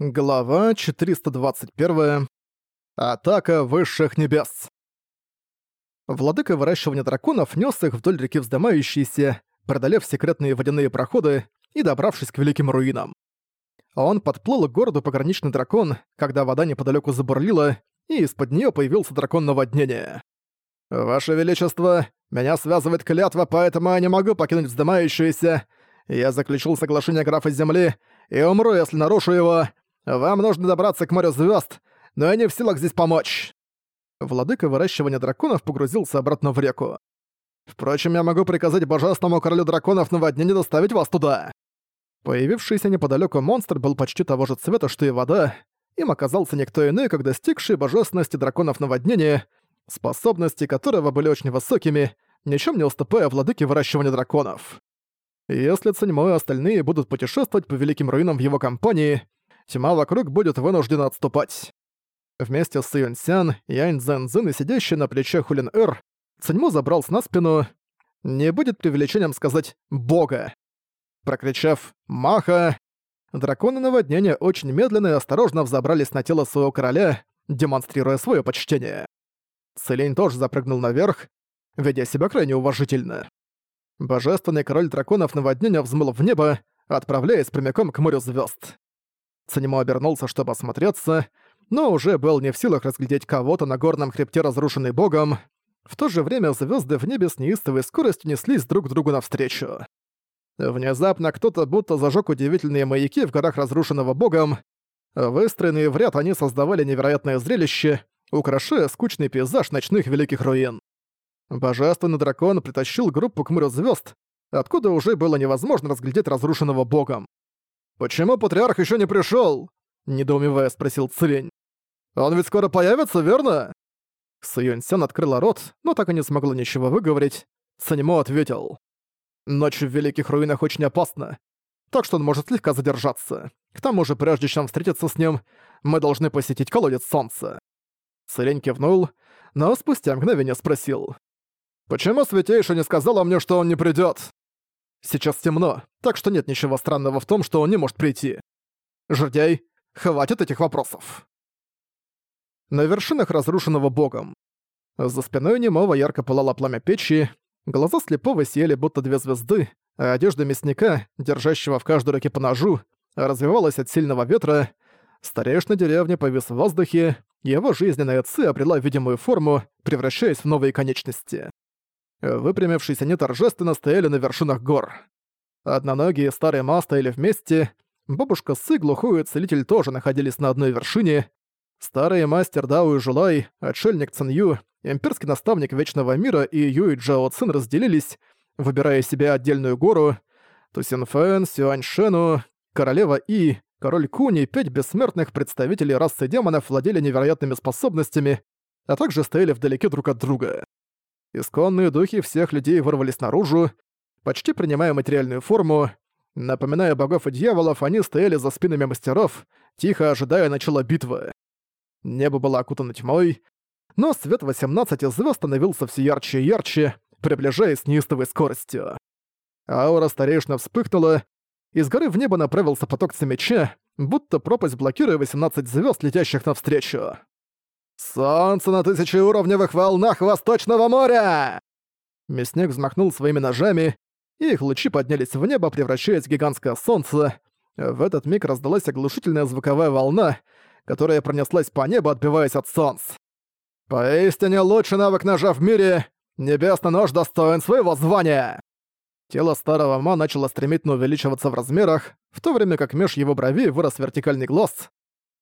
Глава 421. Атака высших небес. Владыка выращивания драконов нёс их вдоль реки вздымающейся, преодолев секретные водяные проходы и добравшись к великим руинам. Он подплыл к городу пограничный дракон, когда вода неподалёку забурлила, и из-под неё появился дракон наводнения. «Ваше Величество, меня связывает клятва, поэтому я не могу покинуть вздымающуюся. Я заключил соглашение графа Земли и умру, если нарушу его. Вам нужно добраться к морю звезд, но я не в силах здесь помочь». Владыка выращивания драконов погрузился обратно в реку. «Впрочем, я могу приказать божественному королю драконов на не доставить вас туда». Появившийся неподалеку монстр был почти того же цвета, что и вода. Им оказался никто иной, как достигший божественности драконов наводнения, способности которого были очень высокими, ничем не уступая владыке выращивания драконов. Если Циньмо и остальные будут путешествовать по великим руинам в его компании, тьма вокруг будет вынуждена отступать. Вместе с Юньсян, Янь Цзэн и сидящий на плече Хулин Эр, Циньмо забрался на спину. Не будет преувеличением сказать «бога». Прокричав «маха», драконы наводнения очень медленно и осторожно взобрались на тело своего короля, демонстрируя свое почтение. Целень тоже запрыгнул наверх, ведя себя крайне уважительно. Божественный король драконов наводнения взмыл в небо, отправляясь прямиком к морю звезд. Цанимо обернулся, чтобы осмотреться, но уже был не в силах разглядеть кого-то на горном хребте, разрушенный богом. В то же время звезды в небе с неистовой скоростью неслись друг к другу навстречу. Внезапно кто-то будто зажег удивительные маяки в горах разрушенного богом. Выстроенные в ряд они создавали невероятное зрелище, украшая скучный пейзаж ночных великих руин. Божественный дракон притащил группу к морю звезд, откуда уже было невозможно разглядеть разрушенного богом. «Почему патриарх еще не пришел? недоумевая спросил Цилень. «Он ведь скоро появится, верно?» Суюньсян открыла рот, но так и не смогла ничего выговорить. Санимо ответил. «Ночь в Великих Руинах очень опасна, так что он может слегка задержаться. К тому же, прежде чем встретиться с ним, мы должны посетить колодец солнца». Цилень кивнул, но спустя мгновение спросил. «Почему Святейший не сказала мне, что он не придёт?» Сейчас темно, так что нет ничего странного в том, что он не может прийти. Жердяй, хватит этих вопросов. На вершинах разрушенного богом. За спиной немого ярко пылало пламя печи, глаза слепого сияли будто две звезды, а одежда мясника, держащего в каждой руке по ножу, развивалась от сильного ветра, старейшина деревни повис в воздухе, его жизненная ци обрела видимую форму, превращаясь в новые конечности. Выпрямившись, они торжественно стояли на вершинах гор. Одноногие старые ма стояли вместе, бабушка Сы, глухой и целитель тоже находились на одной вершине, старый мастер Дао и Жулай, отшельник Цинью, имперский наставник Вечного Мира и Юй Джао Цин разделились, выбирая себе отдельную гору, Тусинфэн, Сюаньшену, королева И, король Куни и пять бессмертных представителей расы демонов владели невероятными способностями, а также стояли вдалеке друг от друга. Исконные духи всех людей вырвались наружу, почти принимая материальную форму. Напоминая богов и дьяволов, они стояли за спинами мастеров, тихо ожидая начала битвы. Небо было окутано тьмой, но свет 18 звезд становился все ярче и ярче, приближаясь с неистовой скоростью. Аура старейшина вспыхнула, из горы в небо направился поток меча, будто пропасть блокируя 18 звезд, летящих навстречу. «Солнце на тысячеуровневых волнах Восточного моря!» Мясник взмахнул своими ножами, и их лучи поднялись в небо, превращаясь в гигантское солнце. В этот миг раздалась оглушительная звуковая волна, которая пронеслась по небу, отбиваясь от солнц. «Поистине лучший навык ножа в мире! Небесный нож достоин своего звания!» Тело старого ма начало стремительно увеличиваться в размерах, в то время как меж его бровей вырос вертикальный глаз.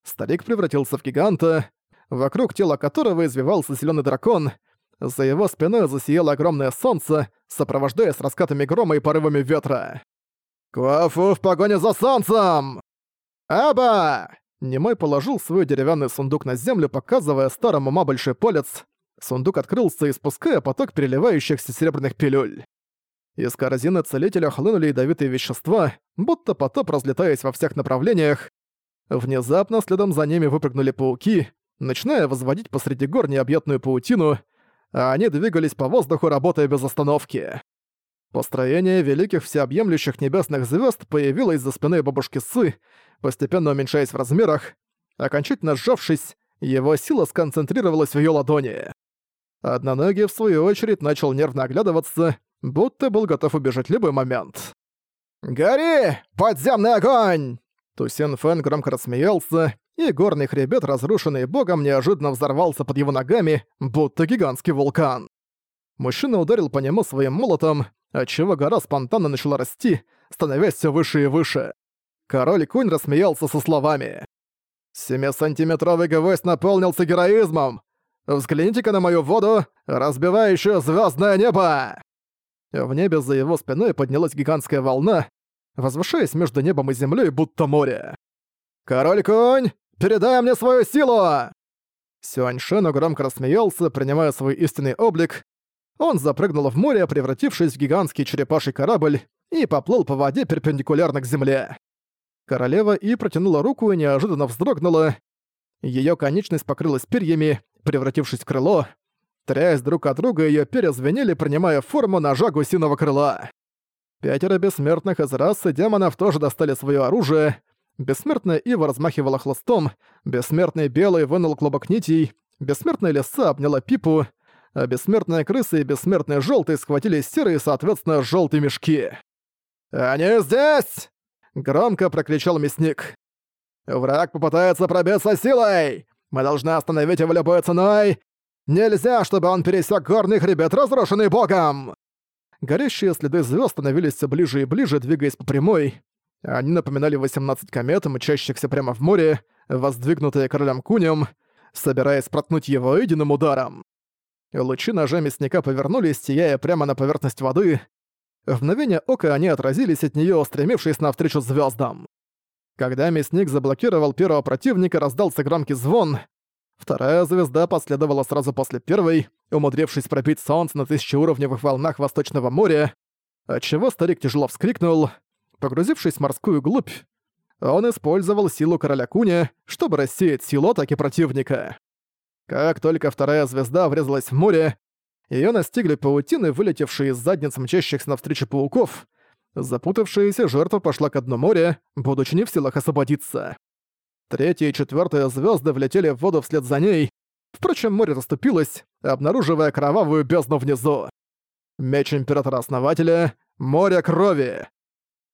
Старик превратился в гиганта, вокруг тела которого извивался зеленый дракон. За его спиной засияло огромное солнце, сопровождаясь раскатами грома и порывами ветра. «Куафу в погоне за солнцем!» «Аба!» Немой положил свой деревянный сундук на землю, показывая старому ма большой палец. Сундук открылся, испуская поток переливающихся серебряных пилюль. Из корзины целителя хлынули ядовитые вещества, будто потоп разлетаясь во всех направлениях. Внезапно следом за ними выпрыгнули пауки, начиная возводить посреди гор необъятную паутину, а они двигались по воздуху, работая без остановки. Построение великих всеобъемлющих небесных звезд появилось за спиной бабушки Сы, постепенно уменьшаясь в размерах. Окончательно сжавшись, его сила сконцентрировалась в ее ладони. Одноногий, в свою очередь, начал нервно оглядываться, будто был готов убежать любой момент. «Гори! Подземный огонь!» Тусен Фэн громко рассмеялся, и горный хребет, разрушенный богом, неожиданно взорвался под его ногами, будто гигантский вулкан. Мужчина ударил по нему своим молотом, отчего гора спонтанно начала расти, становясь все выше и выше. Король Кунь рассмеялся со словами. «Семисантиметровый гвоздь наполнился героизмом! Взгляните-ка на мою воду, разбивающую звездное небо!» В небе за его спиной поднялась гигантская волна, возвышаясь между небом и землей, будто море. «Король Кунь, передай мне свою силу!» Сюаньшену громко рассмеялся, принимая свой истинный облик, он запрыгнул в море, превратившись в гигантский черепаший корабль, и поплыл по воде перпендикулярно к земле. Королева И протянула руку и неожиданно вздрогнула. Её конечность покрылась перьями, превратившись в крыло. Тряясь друг от друга, её перья звенели, принимая форму ножа гусиного крыла. Пятеро бессмертных из расы демонов тоже достали своё оружие. Бессмертная Ива размахивала хлыстом, бессмертный Белый вынул клубок нитей, бессмертная Лиса обняла Пипу, а бессмертная крыса и бессмертный желтый схватили серые, соответственно, желтые мешки. «Они здесь!» — громко прокричал мясник. «Враг попытается пробиться силой! Мы должны остановить его любой ценой! Нельзя, чтобы он пересек горный хребет, разрушенный богом!» Горящие следы звезд становились все ближе и ближе, двигаясь по прямой. Они напоминали 18 комет, мчащихся прямо в море, воздвигнутые королем Кунем, собираясь проткнуть его единым ударом. Лучи ножа мясника повернулись, сияя прямо на поверхность воды. В мгновение ока они отразились от неё, устремившись навстречу звёздам. Когда мясник заблокировал первого противника, раздался громкий звон. Вторая звезда последовала сразу после первой, умудрившись пробить солнце на тысячеуровневых волнах Восточного моря, отчего старик тяжело вскрикнул. Погрузившись в морскую глубь, он использовал силу короля Куня, чтобы рассеять силу атаки противника. Как только вторая звезда врезалась в море, её настигли паутины, вылетевшие из задниц мчащихся навстречу пауков. Запутавшаяся жертва пошла к дну моря, будучи не в силах освободиться. Третья и четвёртая звёзды влетели в воду вслед за ней. Впрочем, море расступилось, обнаруживая кровавую бездну внизу. Меч Императора-Основателя — море крови.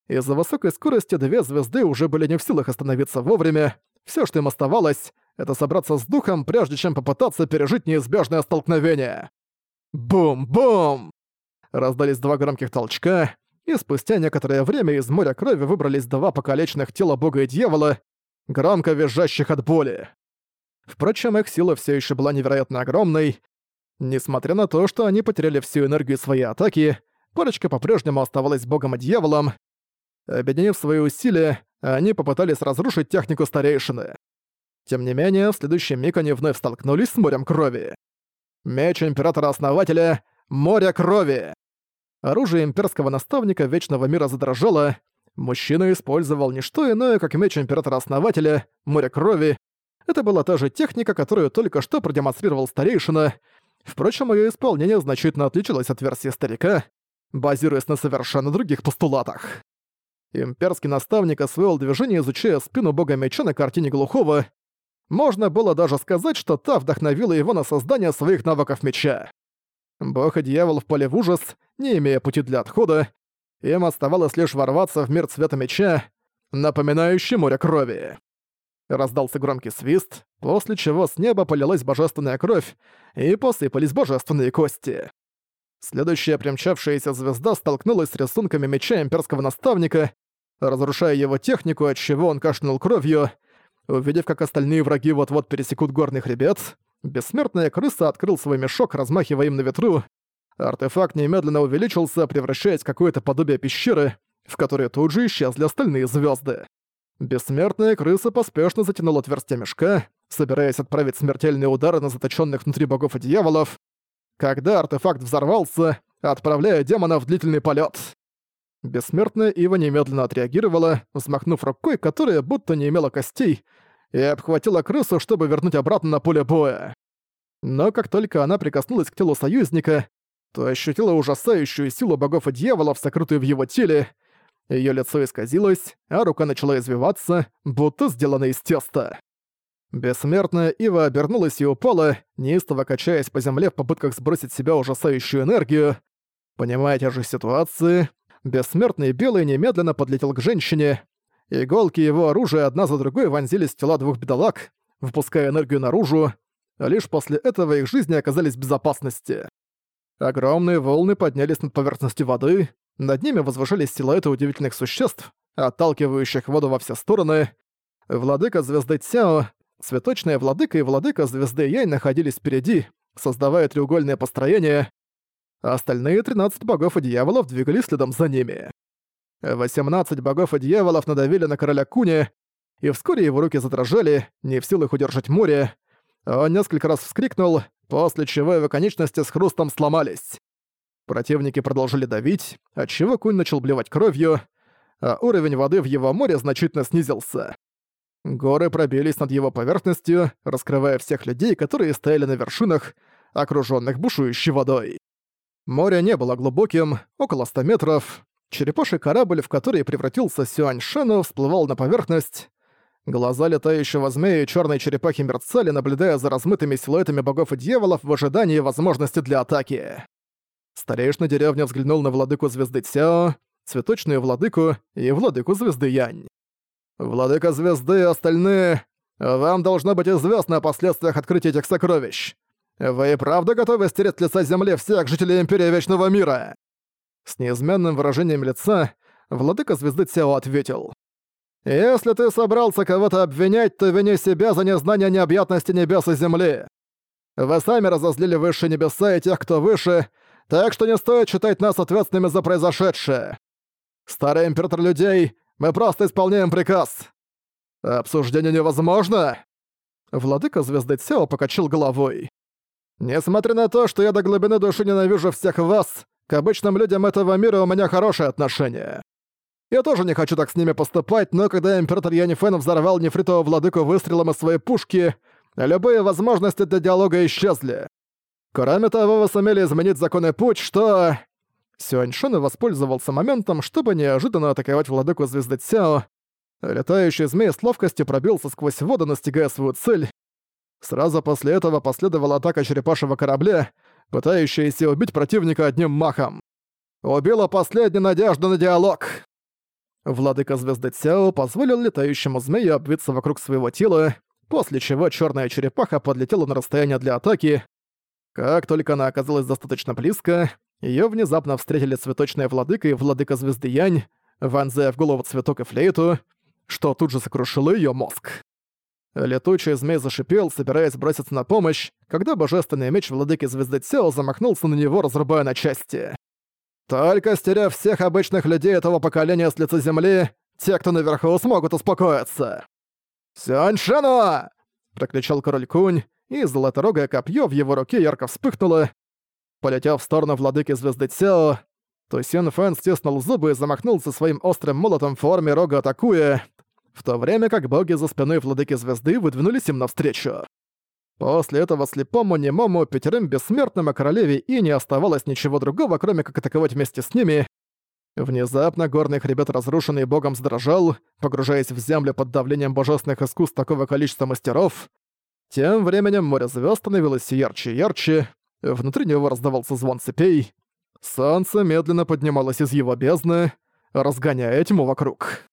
Из-за высокой скорости две звезды уже были не в силах остановиться вовремя. Всё, что им оставалось, это собраться с духом, прежде чем попытаться пережить неизбежное столкновение. Бум-бум! Раздались два громких толчка, и спустя некоторое время из моря крови выбрались два покалеченных тела бога и дьявола, громко визжащих от боли. Впрочем, их сила все еще была невероятно огромной. Несмотря на то, что они потеряли всю энергию своей атаки, парочка по-прежнему оставалась богом и дьяволом. Объединив свои усилия, они попытались разрушить технику старейшины. Тем не менее, в следующий миг они вновь столкнулись с морем крови. Меч Императора-Основателя — море крови! Оружие имперского наставника Вечного Мира задрожало. Мужчина использовал не что иное, как меч Императора-Основателя — море крови. Это была та же техника, которую только что продемонстрировал старейшина. Впрочем, ее исполнение значительно отличалось от версии старика, базируясь на совершенно других постулатах. Имперский наставник освоил движение, изучая спину бога меча на картине глухого, можно было даже сказать, что та вдохновила его на создание своих навыков меча. Бог и дьявол впали в ужас, не имея пути для отхода. Им оставалось лишь ворваться в мир цвета меча, напоминающий море крови. Раздался громкий свист, после чего с неба полилась божественная кровь, и посыпались божественные кости. Следующая примчавшаяся звезда столкнулась с рисунками меча имперского наставника, разрушая его технику, от чего он кашлянул кровью, Увидев, как остальные враги вот-вот пересекут горный хребет, бессмертная крыса открыл свой мешок, размахивая им на ветру. Артефакт немедленно увеличился, превращаясь в какое-то подобие пещеры, в которой тут же исчезли остальные звезды. Бессмертная крыса поспешно затянула отверстие мешка, собираясь отправить смертельные удары на заточенных внутри богов и дьяволов, когда артефакт взорвался, отправляя демона в длительный полет. Бессмертная Ива немедленно отреагировала, взмахнув рукой, которая будто не имела костей, и обхватила крысу, чтобы вернуть обратно на поле боя. Но как только она прикоснулась к телу союзника, то ощутила ужасающую силу богов и дьяволов, сокрытую в его теле. Её лицо исказилось, а рука начала извиваться, будто сделана из теста. Бессмертная Ива обернулась и упала, неистово качаясь по земле в попытках сбросить с себя ужасающую энергию. Понимая те же ситуации, бессмертный белый немедленно подлетел к женщине. Иголки его оружия одна за другой вонзились в тела двух бедолаг, впуская энергию наружу. Лишь после этого их жизни оказались в безопасности. Огромные волны поднялись над поверхностью воды, над ними возвышались силуэты удивительных существ, отталкивающих воду во все стороны. Владыка звезды Цяо Цветочная владыка и владыка звезды Яй находились впереди, создавая треугольное построение, остальные 13 богов и дьяволов двигались следом за ними. 18 богов и дьяволов надавили на короля Куни, и вскоре его руки задрожали, не в силах удержать море. Он несколько раз вскрикнул, после чего его конечности с хрустом сломались. Противники продолжили давить, отчего Кунь начал блевать кровью, а уровень воды в его море значительно снизился. Горы пробились над его поверхностью, раскрывая всех людей, которые стояли на вершинах, окружённых бушующей водой. Море не было глубоким, около 100 метров. Черепаший корабль, в который превратился Сюань Шену, всплывал на поверхность. Глаза летающего змея и чёрной черепахи мерцали, наблюдая за размытыми силуэтами богов и дьяволов в ожидании возможности для атаки. Старейшина деревня взглянул на владыку звезды Цяо, цветочную владыку и владыку звезды Янь. «Владыка Звезды и остальные, вам должно быть известно о последствиях открытия этих сокровищ. Вы и правда готовы стереть лица Земли всех жителей Империи Вечного Мира?» С неизменным выражением лица Владыка Звезды Цео ответил. «Если ты собрался кого-то обвинять, то вини себя за незнание необъятности небес и земли. Вы сами разозлили высшие небеса и тех, кто выше, так что не стоит считать нас ответственными за произошедшее. Старый император людей мы просто исполняем приказ. Обсуждение невозможно. Владыка Звезды Цео покачал головой. Несмотря на то, что я до глубины души ненавижу всех вас, к обычным людям этого мира у меня хорошее отношение. Я тоже не хочу так с ними поступать, но когда император Янифен взорвал нефритового владыку выстрелом из своей пушки, любые возможности для диалога исчезли. Кроме того, вы сумели изменить законы путь, что... Сюаньшин воспользовался моментом, чтобы неожиданно атаковать владыку звезды Цяо. Летающий змей с ловкостью пробился сквозь воду, настигая свою цель. Сразу после этого последовала атака черепашьего корабля, пытающаяся убить противника одним махом. Убила последняя надежда на диалог. Владыка звезды Цяо позволил летающему змею обвиться вокруг своего тела, после чего черная черепаха подлетела на расстояние для атаки. Как только она оказалась достаточно близко, Её внезапно встретили цветочная владыка и владыка звезды Янь, вонзая в голову цветок и флейту, что тут же сокрушило её мозг. Летучий змей зашипел, собираясь броситься на помощь, когда божественный меч владыки звезды Цео замахнулся на него, разрубая на части. «Только стерев всех обычных людей этого поколения с лица земли, те, кто наверху, смогут успокоиться!» «Сюаньшану!» — прокричал король Кунь, и золоторогое копье в его руке ярко вспыхнуло, Полетев в сторону владыки звезды Цео, то Сен Фэн стиснул зубы и замахнулся своим острым молотом в форме рога атакуя, в то время как боги за спиной владыки звезды выдвинулись им навстречу. После этого слепому, немому, пятерым бессмертным о королеве и не оставалось ничего другого, кроме как атаковать вместе с ними. Внезапно горный хребет, разрушенный богом, задрожал, погружаясь в землю под давлением божественных искусств такого количества мастеров. Тем временем море звезд становилось ярче и ярче, Внутри него раздавался звон цепей. Солнце медленно поднималось из его бездны, разгоняя тьму вокруг.